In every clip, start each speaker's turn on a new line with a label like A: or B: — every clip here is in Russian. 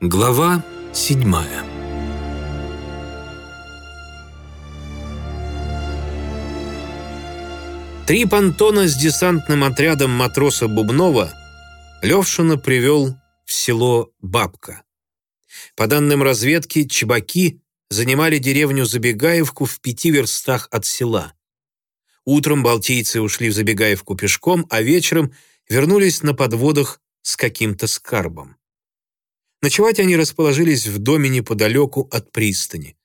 A: Глава седьмая Три понтона с десантным отрядом матроса Бубнова Левшина привел в село Бабка. По данным разведки, чебаки занимали деревню Забегаевку в пяти верстах от села. Утром балтийцы ушли в Забегаевку пешком, а вечером вернулись на подводах с каким-то скарбом. Ночевать они расположились в доме неподалеку от пристани.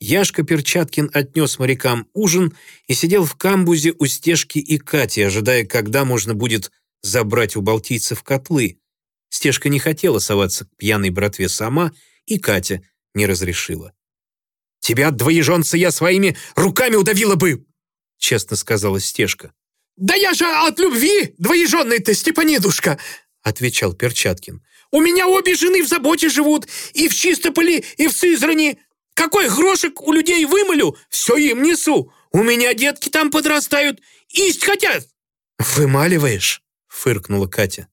A: Яшка Перчаткин отнес морякам ужин и сидел в камбузе у Стежки и Кати, ожидая, когда можно будет забрать у балтийцев котлы. Стежка не хотела соваться к пьяной братве сама, и Катя не разрешила. «Тебя, двоеженца, я своими руками удавила бы!» честно сказала Стежка.
B: «Да я же от любви, двоеженный-то, Степанидушка!» отвечал Перчаткин. У меня обе жены в заботе живут, и в Чистополе, и в Сызрани. Какой грошек у людей вымолю, все им несу. У меня детки там подрастают, есть хотят».
A: «Вымаливаешь?» — фыркнула Катя.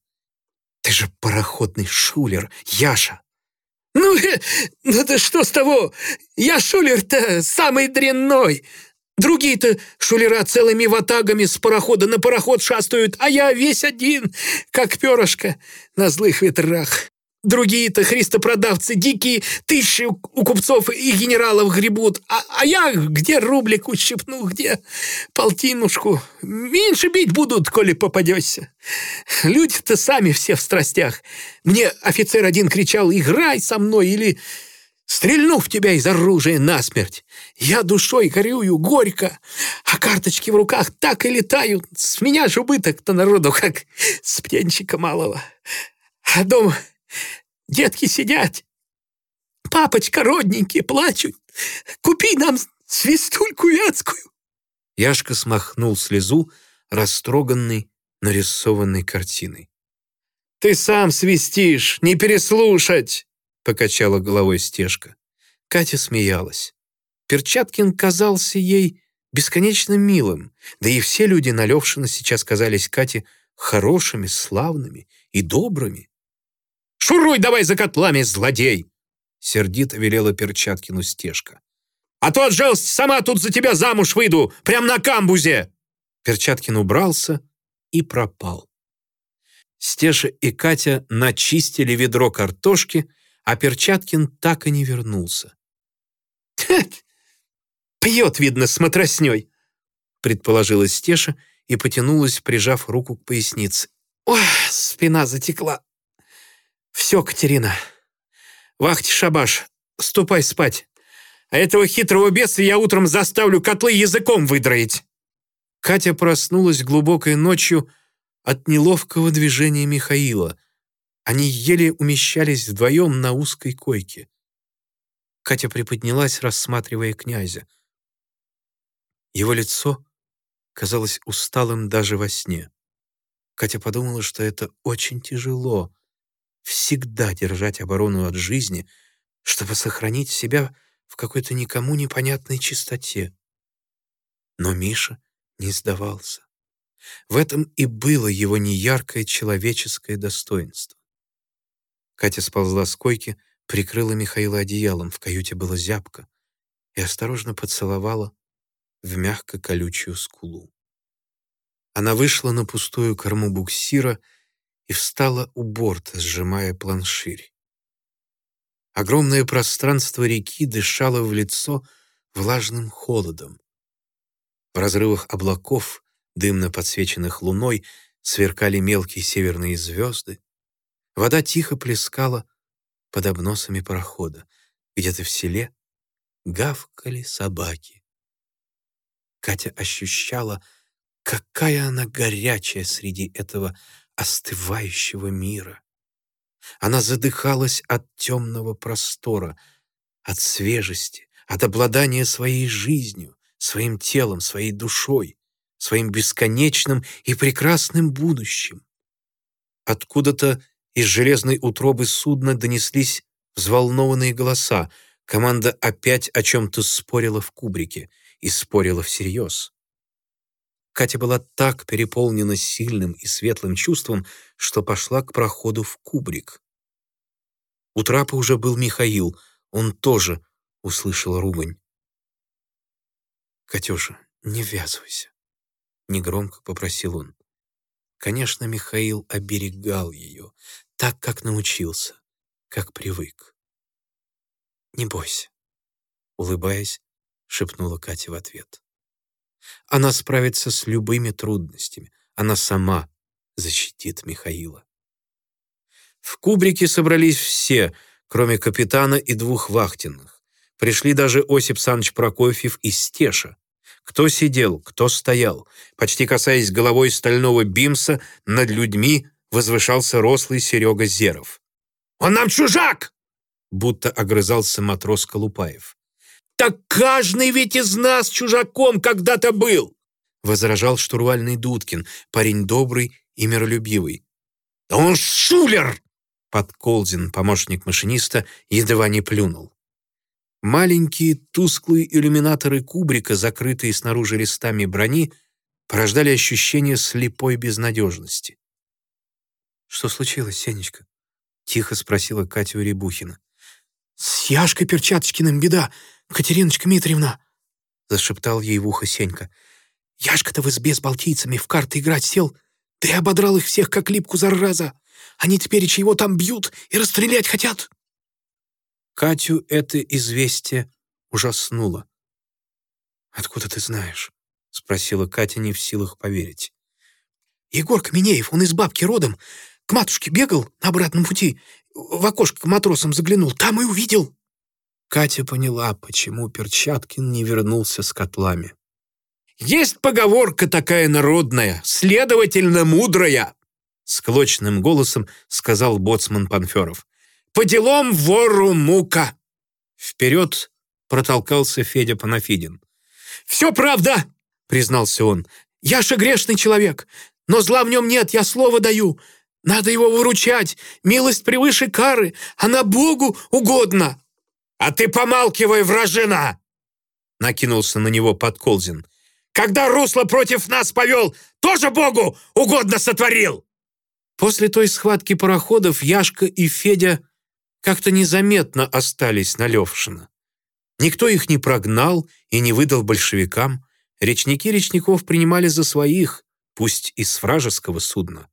A: «Ты же пароходный шулер, Яша!»
B: «Ну, э, ну да что с того? Я шулер-то самый дрянной. Другие-то шулера целыми ватагами с парохода на пароход шастают, а я весь один, как перышко на злых ветрах. Другие-то христопродавцы дикие тысячи у купцов и генералов гребут, а, а я где рублик ущипну, где полтинушку. Меньше бить будут, коли попадешься. Люди-то сами все в страстях. Мне офицер один кричал «Играй со мной!» или Стрельну в тебя из оружия насмерть. Я душой горюю горько, а карточки в руках так и летают. С меня же убыток-то народу, как с птенчика малого. А дома детки сидят. Папочка, родненькие, плачут. Купи нам свистульку вятскую.
A: Яшка смахнул слезу, растроганной нарисованной картиной.
B: «Ты сам свистишь, не переслушать!» Покачала головой стежка. Катя смеялась. Перчаткин казался ей бесконечно милым, да и все люди на Левшина сейчас казались Кате хорошими, славными и добрыми. «Шуруй давай за котлами, злодей!» Сердито велела Перчаткину стежка. «А то от жалости сама тут за тебя замуж выйду, прям на камбузе!» Перчаткин убрался и пропал. Стеша и Катя начистили ведро картошки, а Перчаткин так и не вернулся. «Пьет, видно, с матросней», — предположила Стеша и потянулась, прижав руку к пояснице. «Ой, спина затекла. Все, Катерина. Вахти шабаш, ступай спать. А этого хитрого беса я утром заставлю котлы языком выдроить». Катя проснулась глубокой ночью от неловкого движения Михаила — они еле умещались вдвоем на узкой койке. Катя приподнялась, рассматривая князя. Его лицо казалось усталым даже во сне. Катя подумала, что это очень тяжело — всегда держать оборону от жизни, чтобы сохранить себя в какой-то никому непонятной чистоте. Но Миша не сдавался. В этом и было его неяркое человеческое достоинство. Катя сползла с койки, прикрыла Михаила одеялом, в каюте было зябко, и осторожно поцеловала в мягко-колючую скулу. Она вышла на пустую корму буксира и встала у борта, сжимая планширь. Огромное пространство реки дышало в лицо влажным холодом. В разрывах облаков, дымно подсвеченных луной, сверкали мелкие северные звезды. Вода тихо плескала под обносами парохода. Где-то в селе гавкали собаки. Катя ощущала, какая она горячая среди этого остывающего мира. Она задыхалась от темного простора, от свежести, от обладания своей жизнью, своим телом, своей душой, своим бесконечным и прекрасным будущим. Откуда-то из железной утробы судна донеслись взволнованные голоса. Команда опять о чем-то спорила в кубрике. И спорила всерьез. Катя была так переполнена сильным и светлым чувством, что пошла к проходу в кубрик.
A: У трапа уже был Михаил. Он тоже услышал ругань. «Катюша, не ввязывайся», — негромко попросил он. Конечно, Михаил оберегал ее, так, как научился, как привык. «Не бойся», — улыбаясь, шепнула Катя в ответ. «Она справится с любыми трудностями. Она сама защитит Михаила». В кубрике собрались все, кроме капитана и двух вахтенных. Пришли даже Осип Саныч Прокофьев и Стеша. Кто сидел, кто стоял. Почти касаясь головой стального бимса, над людьми возвышался рослый Серега Зеров. «Он нам чужак!» Будто огрызался матрос Колупаев. «Так каждый ведь из нас чужаком когда-то был!» Возражал штурвальный Дудкин, парень добрый и миролюбивый. «Да он шулер!» Подколзин, помощник машиниста, едва не плюнул. Маленькие тусклые иллюминаторы кубрика, закрытые снаружи листами брони, порождали ощущение слепой безнадежности. «Что случилось, Сенечка?» — тихо спросила Катя Рябухина.
B: «С Яшкой Перчаточкиным беда, Катериночка Митриевна!» — зашептал ей в ухо Сенька. «Яшка-то в избе с балтийцами в карты играть сел, да и ободрал их всех, как липку зараза. Они теперь его там бьют и расстрелять хотят!»
A: Катю это известие ужаснуло.
B: «Откуда ты знаешь?» — спросила Катя, не в силах поверить. «Егор Каменеев, он из бабки родом. К матушке бегал на обратном пути, в окошко к матросам заглянул, там и увидел».
A: Катя поняла, почему Перчаткин не вернулся с котлами.
B: «Есть поговорка такая народная, следовательно, мудрая!»
A: Склочным голосом сказал боцман Панферов.
B: По делам вору мука!»
A: Вперед протолкался Федя Панафидин.
B: «Все правда!» — признался он. «Яша грешный человек, но зла в нем нет, я слово даю. Надо его выручать, милость превыше кары, она Богу угодна!» «А ты помалкивай, вражина!» — накинулся на него Подколзин. «Когда русло против нас повел, тоже Богу угодно сотворил!»
A: После той схватки пароходов Яшка и Федя как-то незаметно остались на Левшина. Никто их не прогнал и не выдал большевикам. Речники речников принимали за своих, пусть и с вражеского судна.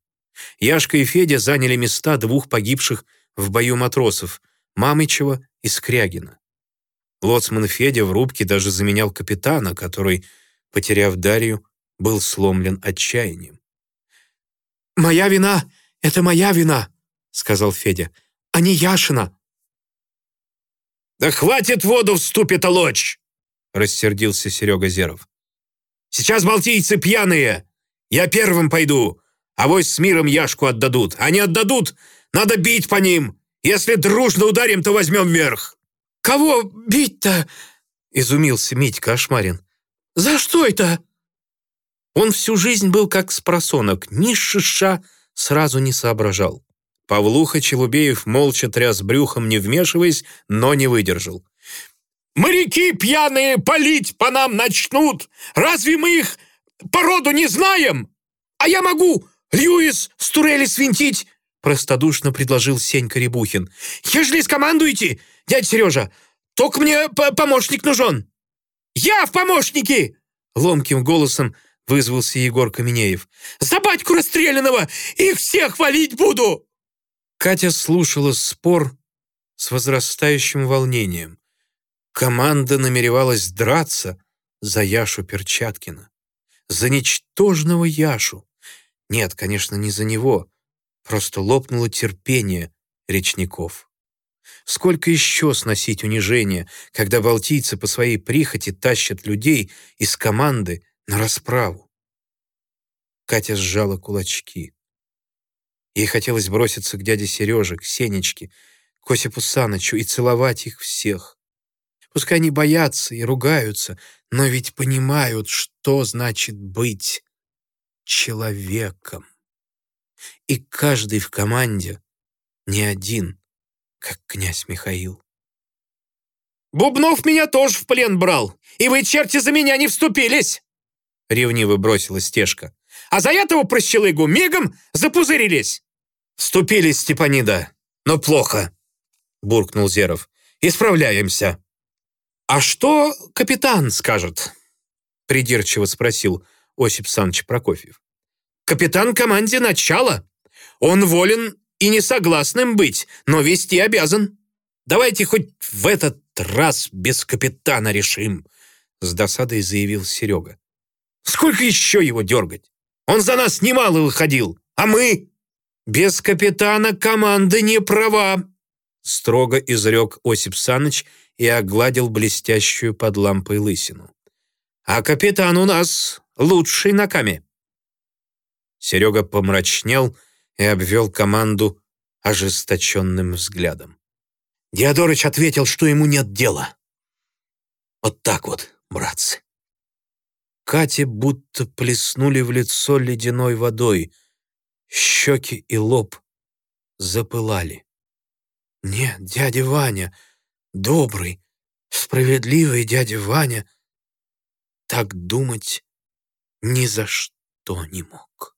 A: Яшка и Федя заняли места двух погибших в бою матросов Мамычева и Скрягина. Лоцман Федя в рубке даже заменял капитана, который, потеряв Дарью, был сломлен отчаянием.
B: «Моя вина — это моя вина», — сказал Федя а не Яшина!» «Да хватит воду в ступе толочь!» — рассердился Серега Зеров. «Сейчас балтийцы пьяные! Я первым пойду, а вось с миром Яшку отдадут. А не отдадут, надо бить по ним! Если дружно ударим, то возьмем верх!» «Кого бить-то?» — изумился Митька Ашмарин. «За что это?»
A: Он всю жизнь был как спросонок, ни шиша сразу не соображал. Павлуха Челубеев молча тряс брюхом, не вмешиваясь, но не выдержал.
B: «Моряки пьяные палить по нам начнут! Разве мы их породу не знаем? А я могу Льюис с турели свинтить!» простодушно предложил Сенька Рябухин. «Ежели скомандуете, дядя Сережа, только мне помощник нужен!» «Я в помощники!» Ломким голосом вызвался Егор Каменеев. «За батьку расстрелянного их всех валить буду!»
A: Катя слушала спор с возрастающим волнением. Команда намеревалась драться за Яшу Перчаткина. За ничтожного Яшу. Нет, конечно, не за него. Просто лопнуло терпение речников. Сколько еще сносить унижение, когда балтийцы по своей прихоти тащат людей из команды на расправу? Катя сжала кулачки. Ей хотелось броситься к дяде Сереже, к Сенечке, к Осипу Санычу и целовать их всех. Пускай они боятся и ругаются, но ведь понимают, что значит быть человеком. И каждый в команде не один, как князь Михаил.
B: «Бубнов меня тоже в плен брал, и вы, черти, за меня не вступились!» Ревниво бросила Стежка. «А за этого прощелыгу мигом запузырились!» «Вступились, Степанида, но плохо.
A: буркнул Зеров. «Исправляемся». «А что капитан скажет?» придирчиво спросил Осип Саныч Прокофьев. «Капитан команде начала. Он волен и не согласным быть, но вести обязан. Давайте хоть в этот раз без капитана решим», с досадой заявил Серега. «Сколько еще его дергать? Он за нас немало выходил, а мы...» «Без капитана команда не права», строго изрек Осип Саныч и огладил блестящую под лампой лысину. «А капитан у нас лучший на каме». Серега помрачнел и обвел команду ожесточенным взглядом. Диадорыч ответил, что ему нет дела. Вот так вот, братцы. Кате будто плеснули в лицо ледяной водой. Щеки и лоб запылали. Нет, дядя Ваня, добрый, справедливый дядя Ваня, так думать ни за что не мог.